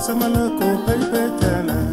samana ko pay petana